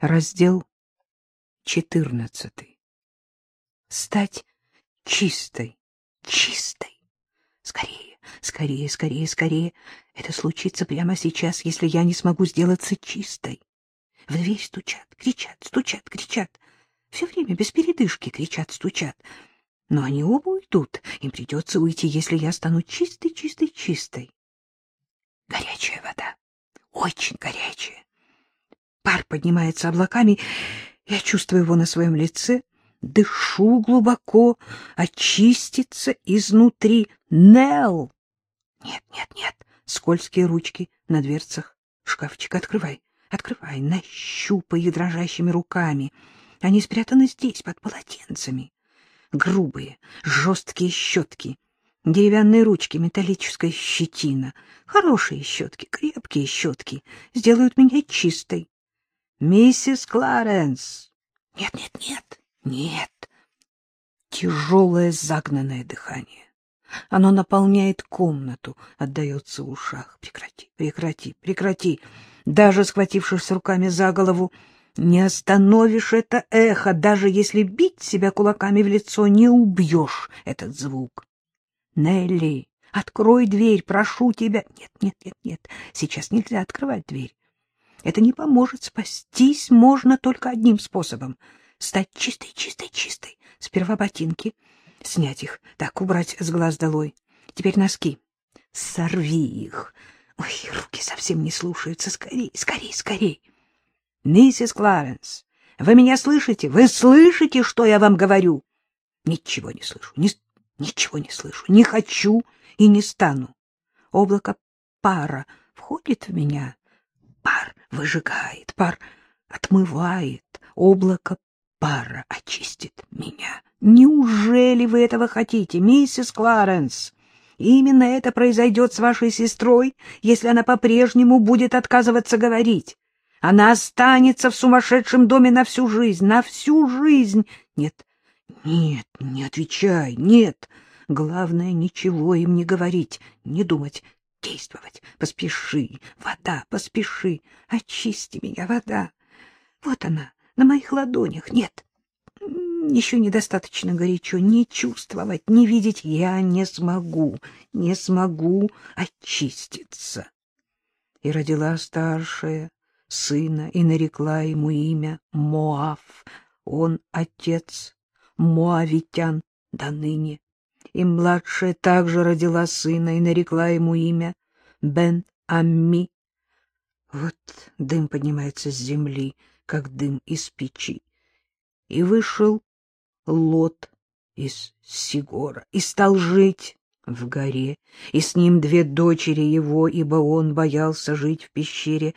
Раздел четырнадцатый. Стать чистой, чистой. Скорее, скорее, скорее, скорее. Это случится прямо сейчас, если я не смогу сделаться чистой. В дверь стучат, кричат, стучат, кричат. Все время без передышки кричат, стучат. Но они оба уйдут. Им придется уйти, если я стану чистой, чистой, чистой. Горячая вода, очень горячая. Пар поднимается облаками. Я чувствую его на своем лице, дышу глубоко, очиститься изнутри. Нел! Нет, нет, нет. Скользкие ручки на дверцах. Шкафчик открывай, открывай, нащупай дрожащими руками. Они спрятаны здесь, под полотенцами. Грубые, жесткие щетки, деревянные ручки, металлическая щетина. Хорошие щетки, крепкие щетки сделают меня чистой. Миссис Кларенс. Нет, нет, нет, нет. Тяжелое загнанное дыхание. Оно наполняет комнату, отдается в ушах. Прекрати, прекрати, прекрати. Даже схватившись руками за голову, не остановишь это эхо, даже если бить себя кулаками в лицо, не убьешь этот звук. Нелли, открой дверь, прошу тебя. Нет, нет, нет, нет, сейчас нельзя открывать дверь. Это не поможет. Спастись можно только одним способом — стать чистой, чистой, чистой. Сперва ботинки, снять их, так, убрать с глаз долой. Теперь носки. Сорви их. Ой, руки совсем не слушаются. Скорей, скорей, скорей. Миссис Кларенс, вы меня слышите? Вы слышите, что я вам говорю? Ничего не слышу, ни, ничего не слышу, не хочу и не стану. Облако пара входит в меня, Пар выжигает, пар отмывает, облако пара очистит меня. Неужели вы этого хотите, миссис Кларенс? Именно это произойдет с вашей сестрой, если она по-прежнему будет отказываться говорить. Она останется в сумасшедшем доме на всю жизнь, на всю жизнь. Нет, нет, не отвечай, нет. Главное, ничего им не говорить, не думать, действовать. Поспеши, вода, поспеши, очисти меня, вода. Вот она, на моих ладонях. Нет, еще недостаточно горячо. Не чувствовать, не видеть я не смогу, не смогу очиститься. И родила старшая сына и нарекла ему имя Моав. Он отец Моавитян до ныне и младшая также родила сына и нарекла ему имя Бен-Амми. Вот дым поднимается с земли, как дым из печи. И вышел Лот из Сигора и стал жить в горе, и с ним две дочери его, ибо он боялся жить в пещере.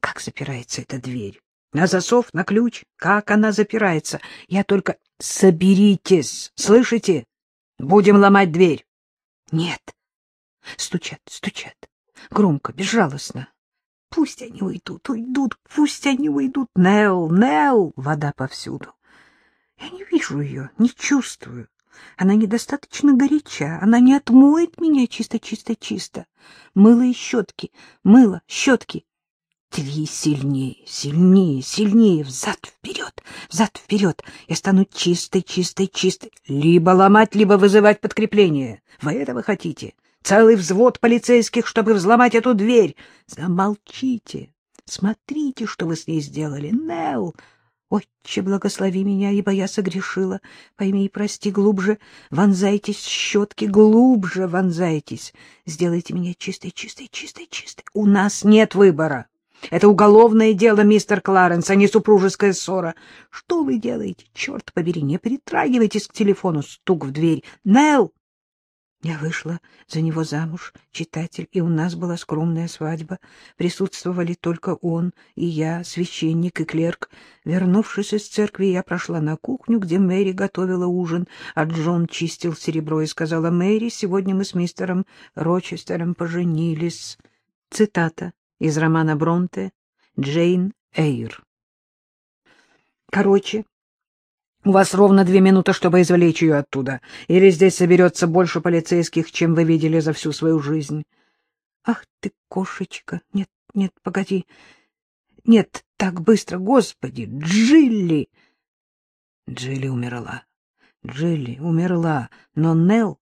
Как запирается эта дверь? На засов, на ключ? Как она запирается? Я только... Соберитесь, слышите? Будем ломать дверь. Нет. Стучат, стучат. Громко, безжалостно. Пусть они уйдут, уйдут, пусть они уйдут. Нел, Нел, вода повсюду. Я не вижу ее, не чувствую. Она недостаточно горяча, она не отмоет меня чисто-чисто-чисто. Мыло и щетки, мыло, щетки. Три сильнее, сильнее, сильнее, взад-вперед, взад-вперед. Я стану чистой, чистой, чистой. Либо ломать, либо вызывать подкрепление. Вы этого хотите? Целый взвод полицейских, чтобы взломать эту дверь. Замолчите. Смотрите, что вы с ней сделали. Нелл, Отче, благослови меня, ибо я согрешила. Пойми и прости глубже. Вонзайтесь щетки, глубже вонзайтесь. Сделайте меня чистой, чистой, чистой, чистой. У нас нет выбора. Это уголовное дело, мистер Кларенс, а не супружеская ссора. Что вы делаете? Черт побери, не притрагивайтесь к телефону. Стук в дверь. Нелл! Я вышла за него замуж, читатель, и у нас была скромная свадьба. Присутствовали только он и я, священник и клерк. Вернувшись из церкви, я прошла на кухню, где Мэри готовила ужин, а Джон чистил серебро и сказала, «Мэри, сегодня мы с мистером Рочестером поженились». Цитата из романа Бронте «Джейн Эйр». Короче, у вас ровно две минуты, чтобы извлечь ее оттуда, или здесь соберется больше полицейских, чем вы видели за всю свою жизнь. Ах ты, кошечка! Нет, нет, погоди. нет, так быстро, господи, Джилли! Джилли умерла. Джилли умерла, но Нелл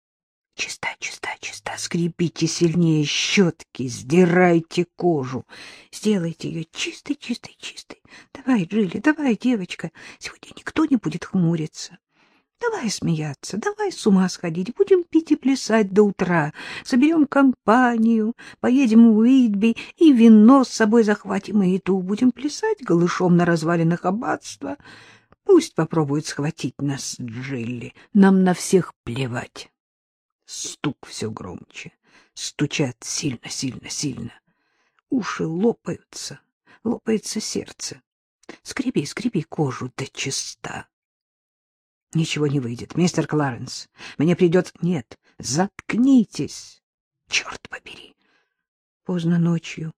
чиста, чиста, чиста. Скрепите сильнее щетки, сдирайте кожу, сделайте ее чистой, чистой, чистой. Давай, Джилли, давай, девочка, сегодня никто не будет хмуриться. Давай смеяться, давай с ума сходить, будем пить и плясать до утра, соберем компанию, поедем в Уитби и вино с собой захватим, и еду будем плясать голышом на развалинах аббатства. Пусть попробует схватить нас, Джилли, нам на всех плевать. Стук все громче, стучат сильно, сильно, сильно. Уши лопаются, лопается сердце. Скреби, скреби кожу до чиста. Ничего не выйдет, мистер Кларенс. Мне придется... Нет, заткнитесь. Черт побери. Поздно ночью.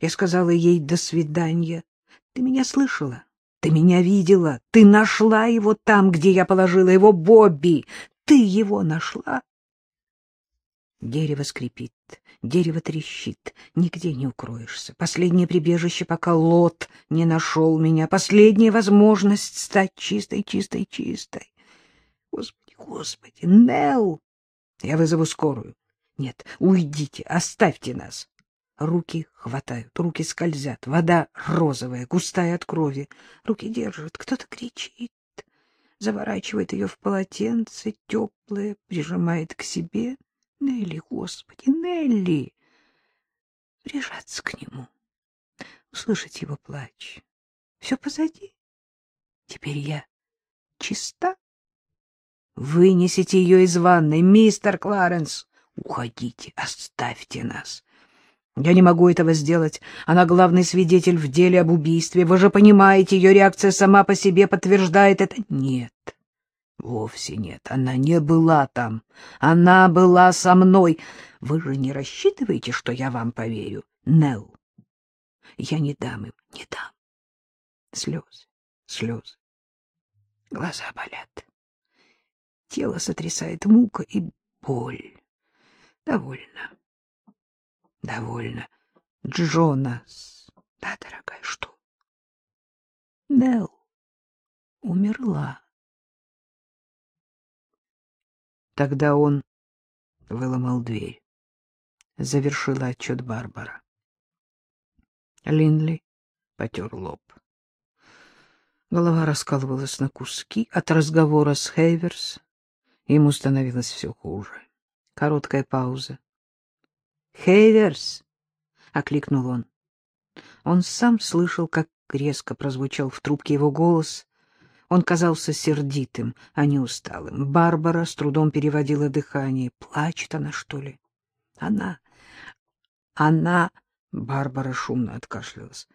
Я сказала ей «до свидания». Ты меня слышала? Ты меня видела? Ты нашла его там, где я положила его, Бобби? Ты его нашла? Дерево скрипит, дерево трещит, нигде не укроешься. Последнее прибежище, пока Лот не нашел меня. Последняя возможность стать чистой, чистой, чистой. Господи, господи, Нелл! Я вызову скорую. Нет, уйдите, оставьте нас. Руки хватают, руки скользят, вода розовая, густая от крови. Руки держат, кто-то кричит, заворачивает ее в полотенце, теплое, прижимает к себе. Нелли, господи, Нелли! Прижаться к нему, услышать его плач. Все позади. Теперь я чиста. Вынесите ее из ванной, мистер Кларенс. Уходите, оставьте нас. Я не могу этого сделать. Она главный свидетель в деле об убийстве. Вы же понимаете, ее реакция сама по себе подтверждает это. Нет, вовсе нет. Она не была там. Она была со мной. Вы же не рассчитываете, что я вам поверю? Нелл, я не дам им, не дам. Слезы, слезы. Глаза болят. Тело сотрясает мука и боль. Довольно. Довольно. Джонас. Да, дорогая, что? Нелл умерла. Тогда он выломал дверь. Завершила отчет Барбара. Линли потер лоб. Голова раскалывалась на куски от разговора с Хейверс Ему становилось все хуже. Короткая пауза. «Хейверс!» — окликнул он. Он сам слышал, как резко прозвучал в трубке его голос. Он казался сердитым, а не усталым. Барбара с трудом переводила дыхание. Плачет она, что ли? Она... Она... Барбара шумно откашлялась.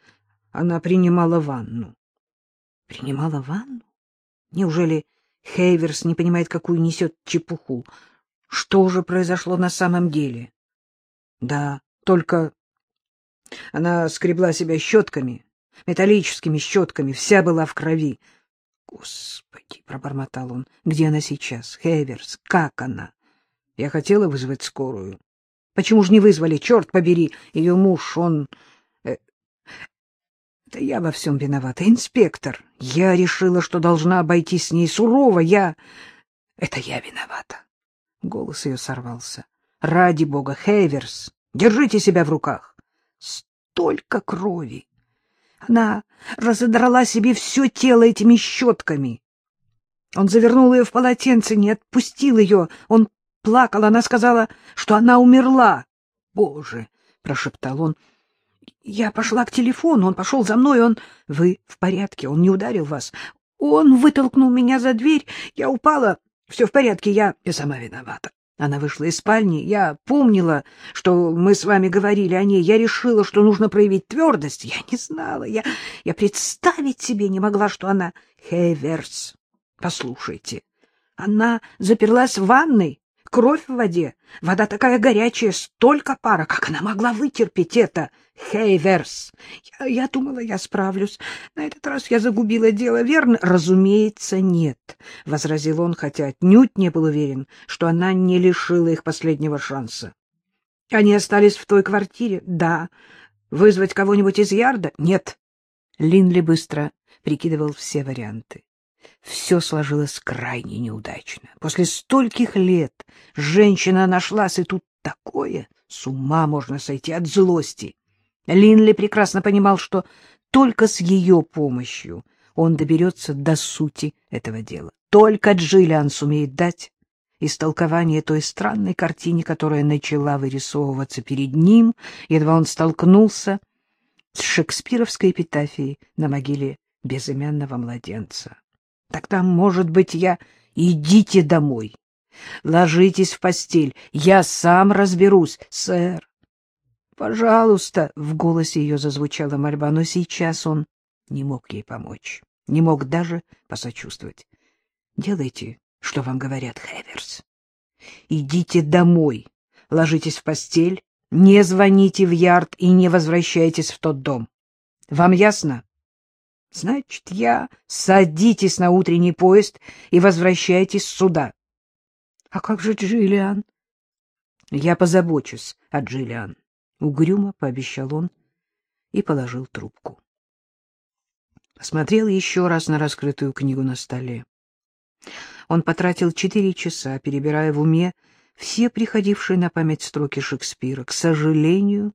Она принимала ванну. Принимала ванну? Неужели Хейверс не понимает, какую несет чепуху. Что же произошло на самом деле? Да, только она скребла себя щетками, металлическими щетками, вся была в крови. Господи, пробормотал он, где она сейчас? Хейверс, как она? Я хотела вызвать скорую. Почему же не вызвали, черт побери, ее муж, он... Это я во всем виновата, инспектор. Я решила, что должна обойтись с ней сурово. Я... Это я виновата. Голос ее сорвался. Ради бога, Хейверс, держите себя в руках. Столько крови. Она разодрала себе все тело этими щетками. Он завернул ее в полотенце, не отпустил ее. Он плакал, она сказала, что она умерла. — Боже! — прошептал он. Я пошла к телефону, он пошел за мной, он... Вы в порядке, он не ударил вас. Он вытолкнул меня за дверь, я упала. Все в порядке, я... Я сама виновата. Она вышла из спальни. Я помнила, что мы с вами говорили о ней. Я решила, что нужно проявить твердость. Я не знала. Я, я представить себе не могла, что она... Хейверс, послушайте. Она заперлась в ванной. Кровь в воде. Вода такая горячая, столько пара. Как она могла вытерпеть это? Хейверс, я, я думала, я справлюсь. На этот раз я загубила дело, верно? Разумеется, нет, — возразил он, хотя отнюдь не был уверен, что она не лишила их последнего шанса. Они остались в той квартире? Да. Вызвать кого-нибудь из Ярда? Нет. Линли быстро прикидывал все варианты. Все сложилось крайне неудачно. После стольких лет женщина нашлась, и тут такое, с ума можно сойти от злости. Линли прекрасно понимал, что только с ее помощью он доберется до сути этого дела. Только Джиллиан сумеет дать истолкование той странной картине, которая начала вырисовываться перед ним, едва он столкнулся с шекспировской эпитафией на могиле безымянного младенца. Тогда, может быть, я... Идите домой. Ложитесь в постель. Я сам разберусь, сэр. Пожалуйста, — в голосе ее зазвучала мольба, но сейчас он не мог ей помочь, не мог даже посочувствовать. Делайте, что вам говорят, Хеверс. Идите домой, ложитесь в постель, не звоните в ярд и не возвращайтесь в тот дом. Вам ясно? Значит, я... Садитесь на утренний поезд и возвращайтесь сюда. А как же Джиллиан? Я позабочусь о Джиллиан. Угрюмо пообещал он и положил трубку. Смотрел еще раз на раскрытую книгу на столе. Он потратил четыре часа, перебирая в уме все приходившие на память строки Шекспира. К сожалению,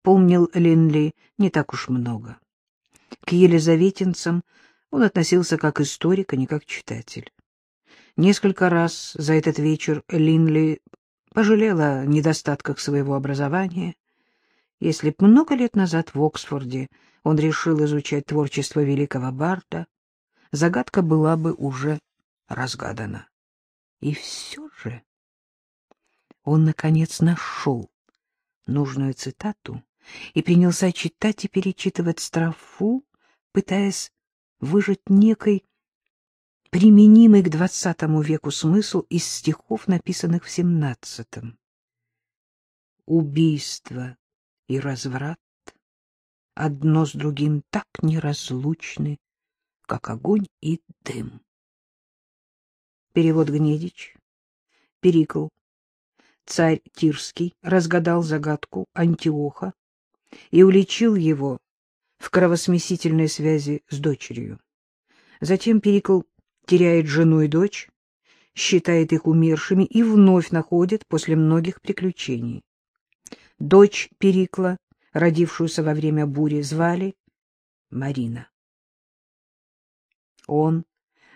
помнил Линли не так уж много. К елизаветинцам он относился как историк, а не как читатель. Несколько раз за этот вечер Линли пожалела о недостатках своего образования. Если б много лет назад в Оксфорде он решил изучать творчество великого Барда, загадка была бы уже разгадана. И все же он, наконец, нашел нужную цитату и принялся читать и перечитывать строфу, пытаясь выжать некой применимый к двадцатому веку смысл из стихов, написанных в семнадцатом. Убийство и разврат одно с другим так неразлучны, как огонь и дым. Перевод Гнедич. Перикл. Царь Тирский разгадал загадку Антиоха и уличил его в кровосмесительной связи с дочерью. Затем Перикл теряет жену и дочь, считает их умершими и вновь находит после многих приключений. Дочь Перикла, родившуюся во время бури, звали Марина. Он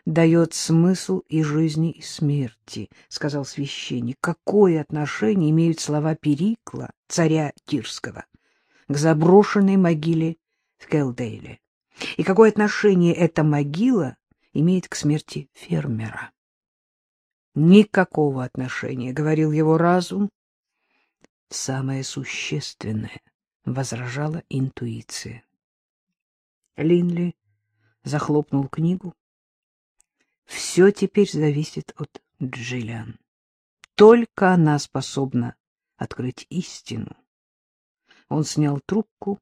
дает смысл и жизни, и смерти, — сказал священник. Какое отношение имеют слова Перикла, царя Тирского, к заброшенной могиле в Келдейле? И какое отношение эта могила имеет к смерти фермера? Никакого отношения, — говорил его разум, самое существенное, — возражала интуиция. Линли захлопнул книгу. Все теперь зависит от Джиллиан. Только она способна открыть истину. Он снял трубку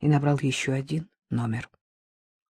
и набрал еще один номер.